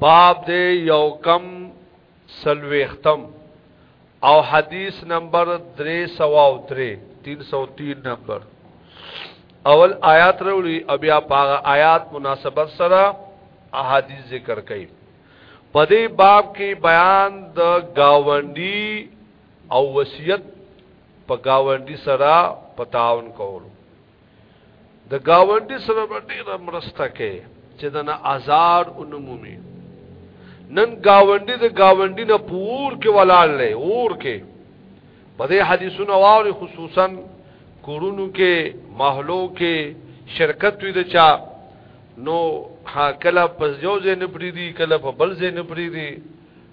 باب دے یو کم سلویختم او حدیث نمبر درې سوا او درې تین سو تین نمبر اول آیات روڑی او بیا پاغا آیات مناسبت سره احادیث ذکر کئی پدی باب کې بیان د گاونډي او وصیت په گاونډي سره پتاون کولو د گاونډي سره به ډیره مرسته کوي چې د نه آزار اونمومي نن گاونډي د گاونډي نه پور کې ولاړ لې اور کې په دې حدیثونو واوري خصوصا کورونو کې محلو کې شرکت وي د چا نو ها کله په یو ځای نه پریدي کله په بل ځای نه پریدي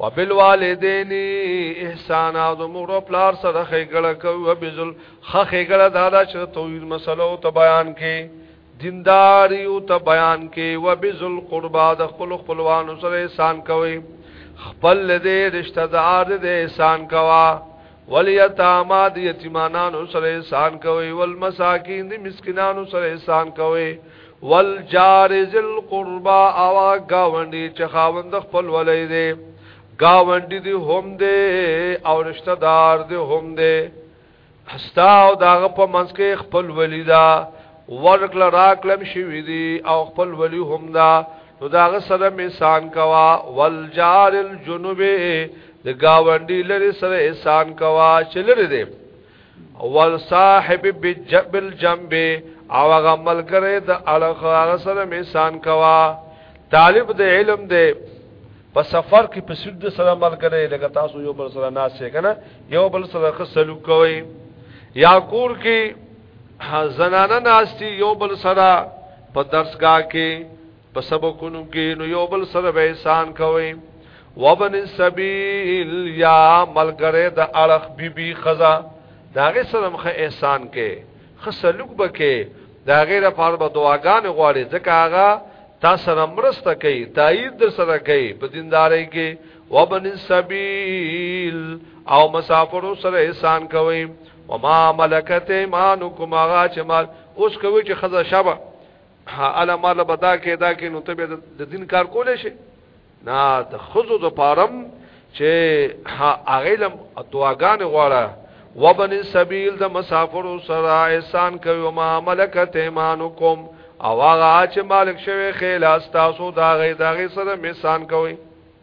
وبالوالدین احسان او د مور او پلار سره خېګړه کوي او بذل خېګړه دادا چې توحید مسله او ته بیان کې دینداری او ته بیان کې او بذل قربا د خپل خپلوانو سره احسان کوي خپل دې رشتہ دار دې احسان کوا ولیتاما د یتیمانانو سره احسان کوي والمساکین د مسکینانو سره احسان کوي والجار ذل قربا او گاونډي چې خاوند خپل ولې دي گاونډي دي هم دي او رشتہ دار دي هم دي حستا او داغه په منځ کې خپل ولیدا ورکل راکلم شوی دي او خپل ولی هم دا نو داغه سره میسان کوا والجار الجنوب د گاونډي لري سره احسان کوا چې لري دې اول صاحب بجبل جنب او هغه ملګری د اړخ هغه سره احسان کوا طالب د علم دې په سفر کې په سود سره ملګری لکه تاسو یو بل سره ناس شي کنه یو بل سره خسلو کوي یا کور کې زنانه ناشتي یو بل سره په درسګاه کې په سبقونو کې نو یو بل سره به احسان کوي وبن السبیل یا ملګری د اړخ بیبي خزا داغه سره مخه احسان کې خسلوک بکې داغه لپاره به دعاګانې غواړي ځکه هغه تا سره مرسته کوي تایید در سره کوي په دینداري کې وبن السبیل او مسافرو سره احسان کوي وما ملکت ایمانکم هغه چې مال اوس کوي چې خزا شبه ها الا مال بدا کې دا کې نو ته به د دین کار کولې شي نه د خزو د پارم چې ها اغلم دعاګان غواړه وبن سبیل د مسافر سره احسان کوي ما ملکت ایمانکم او هغه چې مالک شوی خیلاس تاسو دا غي دا غي سره میسان کوي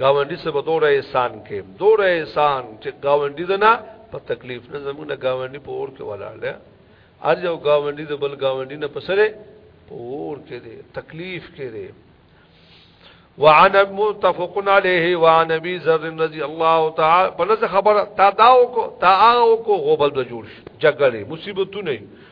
گاونډي سره دوره احسان کې دوره احسان چې گاونډي دنا په تکلیف نه زموږ نه گاونډي په اور کې ولاړ دی هر یو گاونډي د بل گاونډي نه پسره په اور کې دی تکلیف کې دی وعن متفق عليه وعن ابي ذر رضي الله تعالى بلز خبر تا داو کو تا او کو غوبل د جوړ جګړه مصیبتونه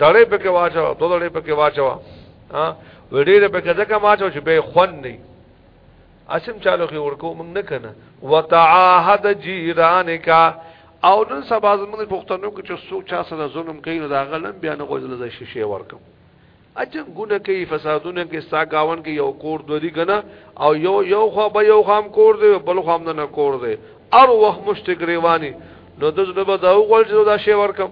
دړې په کې واچو دوه دړې په کې واچو ها وړې په کې ځکه واچو چې به خون نه اسیم چالو کې ورکو موږ نه کنه وتعاهد جیران کا او نن سبا زموږ پښتنو کې چې څوک چا سره ظلم کوي نو دا غلم بیا نه غوځل شي شي ورکم جنګونه کوي فسادونه کوي ستا گاون کې یو کور دوه دي کنه او یو یو خو به یو خام کور دی بل خو هم نه کور دی ار وخت مشتګ ریوانی نو د زړه به دا وغول چې دا شی ورکم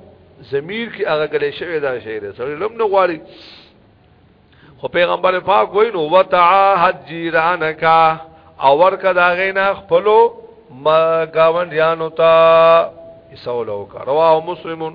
ضمیر کې هغه غلې شوی دا شی دی سړی لم نه غواړي خو پیغمبر پاک وای نو وتعهد جیرانک او ورکه دا غینا خپلو ما گاوندیانو ته ایسولو کا رواه مسلمون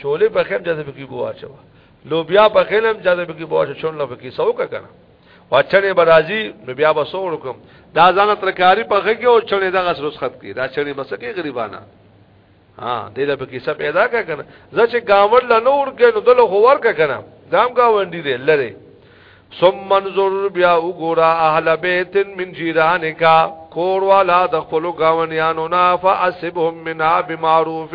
چولې په خیم جذب کې بو اچوا لوبیا په خیم جذب کې بو اچو چون لوب کې سو کا کنه واچنې برازي نو بیا به سوړ کوم دا ځان ترکاری په غږ او چنې دا غس رسخت کی دا چنې مسکه غریبانا ها دې دا په کیسه پیدا کا کنه زه چې گاوند لا نور کې نو دل خو ور کا کنه دام گاوندې دې لره ثم منظر بیا وګورا اهل بیت من جیرانک کور والا د خپل گاونیانو نا فاسبهم منا بمعروف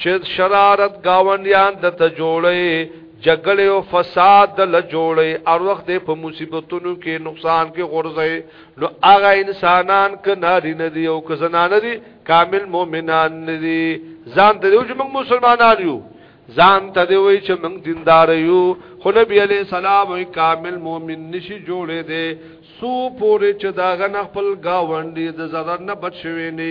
چه شرارت ګاونډیان د ته جوړی جګړې او فساد د لجوړې ار وخت په مصیبتونو کې نقصان کې غورځي نو هغه انسانان ک ناری نه دی او ک زنان دی کامل مؤمنان نه دی ځان ته یو چې موږ مسلمانان یو ځان ته دی وای چې موږ دیندار یو خو نبی علی سلام وای کامل مؤمن نشي جوړې دی سو پورې چې دا غن خپل گاونډي د zarar نه بچوي نه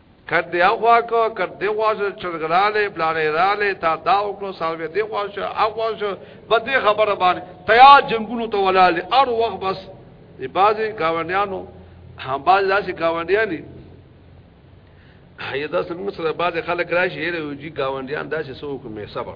کړه دې اخوا کو کړه دې غواشه چرګراله بلانې راله تا دا وکړو ساروی دې غواشه اغواشه په دې خبره باندې تیار جنگونو ته ولاله ار وخت بس دې بازي گاونډیانو هم باز لاسي گاونډیانی هيدا سمون سره باز خلک راشي هره وجي گاونډیان داسې سو کومه صبر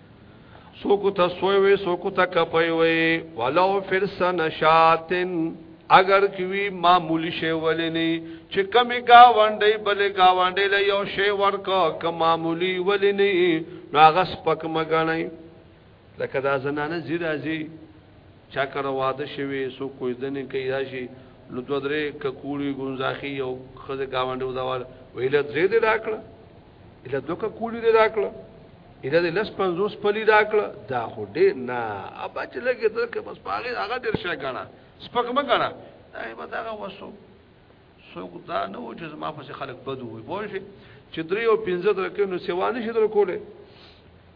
سوکو تا سوی وی سوکو تا کپی وی ولو فرسن شاتن اگر کیوی معمولی شی ولنی چې کمی گاونډی بل گاونډی له یو شی ورکا که معمولی ولنی ناغس پک مګنی لکه دا زنانه زیرا زی چا کر واده شوی سو کوی دنه کوي راشي نو دوه درې ککوړي ګونځاخي یو خزه گاونډي وداوال ویله زید راکړه اله دوکه کولی دی راکړه اله د لس پنځوس پلی راکړه دا خو ډې نه ابا چې لګې ته کې بس پاغه هغه ډېر شي غاڼه سپک ما غاڼه دا به دا وسو څوک دا نه و چې ما په خلک بدو وي پوه شي چې درې او پنځه درکې نو سیوانه شي در کوله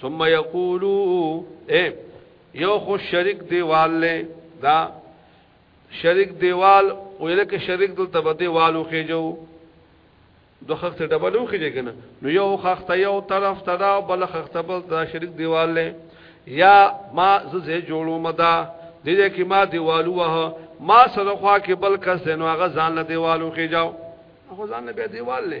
ثم یقولو اے یو خو شریک دیوال لے دا شریک دیوال ویلکه شریک دلته به دیوالو خېجو دو خخت ډبلو خېجې کنه نو یو خخت یو طرف ته دا بل خخت بل دا شریک دیوال لے یا ما ززه جوړو مدا دې کې ما دیوالو وه ما سره خوا کې بل کس نو هغه ځان له دیوالو خېجاو هغه ځان له دیوال لے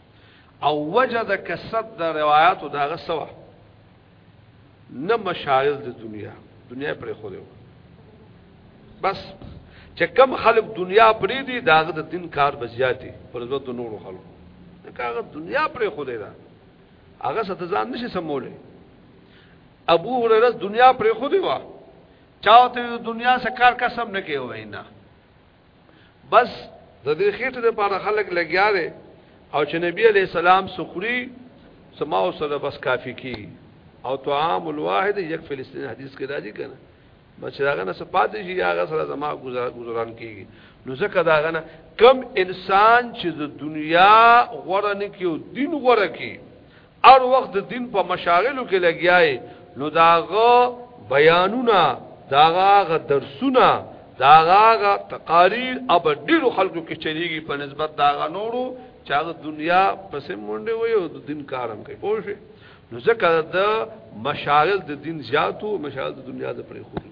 او وجه د کثرت د روایتو دا غسوه نه مشاغل د دنیا دنیا پر خو دی بس چې کم خلق دنیا پرې دی داغه د دین کار بزیاتی پر ځو د نورو خلق داغه دنیا پرې خو دی دا هغه ست ځان نشي سمولې ابو هريره دنیا پرې خو دی وا چاته دنیا سکار قسم نه کوي نه بس د دې خېټه لپاره خلک لګیا دي او چې نبی علی السلام سخري سما او سره بس کافی کی او طعام الواحد یک فلسطین حدیث کې راځي کنه بچ راغه نه سپات شي هغه سره زما گزاران کیږي نو زکه دا غنه کم انسان چې د دنیا غوړه نه کیو دین غوړه کی هر وخت د دین په مشاغلو کې لګیاي نو داغه بیانونه داغه درسونه داغه تقاریر اب ډیرو خلکو کې چلیږي په نسبت داغه نورو چې هغه دنیا پسې مونډه وي او د دین کارم کوي پوه شئ نو ځکه د مشاغل د دین زیاتو مشاغل د دنیا د پرې خوري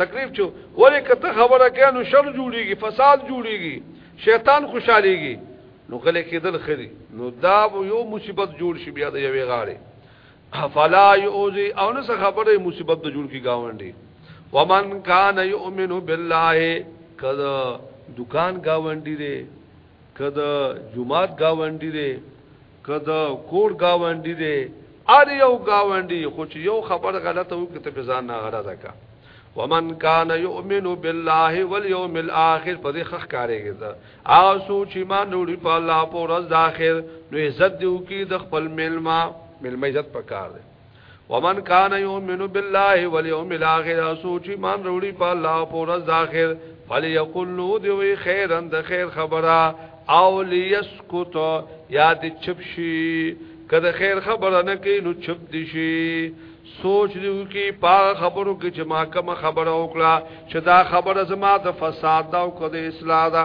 تکلیف چو ولې کته خبره کوي نو شر جوړيږي فساد جوړيږي شیطان خوشاليږي نو غلې کېدل خري نو دا یو مصیبت جوړ شي بیا د یوې غاړې فلا یوزي او نو خبره مصیبت د جوړ کی گاونډي ومن کان یؤمن بالله کذا دکان گاونډي دي کذا جمعات گاونډي دي که د کور گاونډی دی ار یو گاونډی خو چې یو خبر غلطه وکړي ته به ځان نه غلطه کا ومن کان یؤمن بالله والیوم الاخر په دې خخ کارېږي دا او سوچ ایمان وروړي په الله په ورځ د اخر نو عزت دیو کی د خپل ملما ملما عزت پکار دی ومن کان یؤمن بالله والیوم الاخر سوچ ایمان وروړي په الله او پر ذاخر فلیقل لو دی خیرا د خیر خبره او لیسکت یا د چپ شي کله خیر خبره نه کوي نو چپ دي شي سوچ دیو کی پا خبرو کې چې ما کوم خبره وکړه چې دا خبره زما د فساد او کده اصلاح ده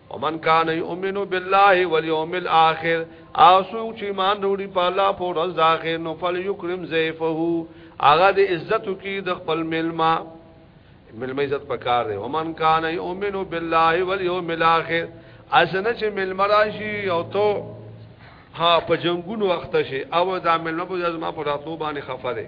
ومن کان یؤمن بالله والیوم الاخر او سوق چې مان وروړي په الله په ورځ اخر نو فل یکرم زیفه هغه د عزت کی د خپل ملما ملما عزت پکار دی ومن کان یؤمن بالله والیوم الاخر اسنه چې ملما راشي او تو ها په جنگونو وخت شي او دا ملما په ځما په راتلو باندې خفه دی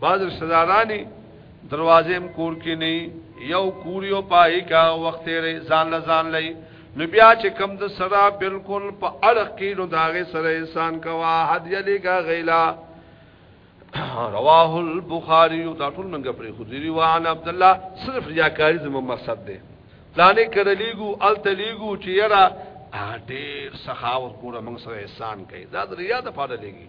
بعض رشتہ دارانی دروازه هم کور کې نه یو کور یو پای کا وخت یې ځان له ځان لای نو بیا چې کم د سره بالکل په اړه کې نو داغه سره انسان کوا حد یلی کا غیلا رواه البخاری دا ټول منګه پر خدری وان عبد الله صرف ریاکاری زمو مقصد دی پلانې کړلېګو ال تلېګو چې یرا ډېر سخاوت ګوره موږ سره احسان کوي دا د ریا د پاره لګي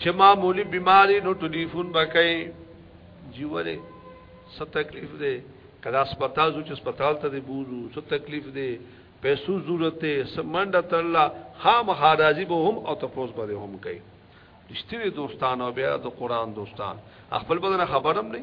چې معمولی بیماری نو ټلیفون بکای جیوله څه تکلیف دی کدا سپتال چې سپتال ته دی بوزو څه تکلیف دی پیسو ضرورت دی سمنډه ترلا خامخا راضی به هم او تپوس به هم کوي رښتینی دوستان او بیا د قران دوستان خپل بدن خبرم نه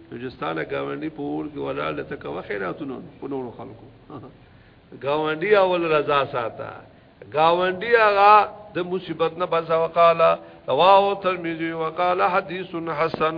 نو چې ستاله گاونډي په ور کې ولاړ ته کوه خیراتونه په نور خلکو گاونډي اول رضا ساته گاونډي هغه د مصیبت نه بچا وقاله رواه ترمذی وقاله حدیث حسن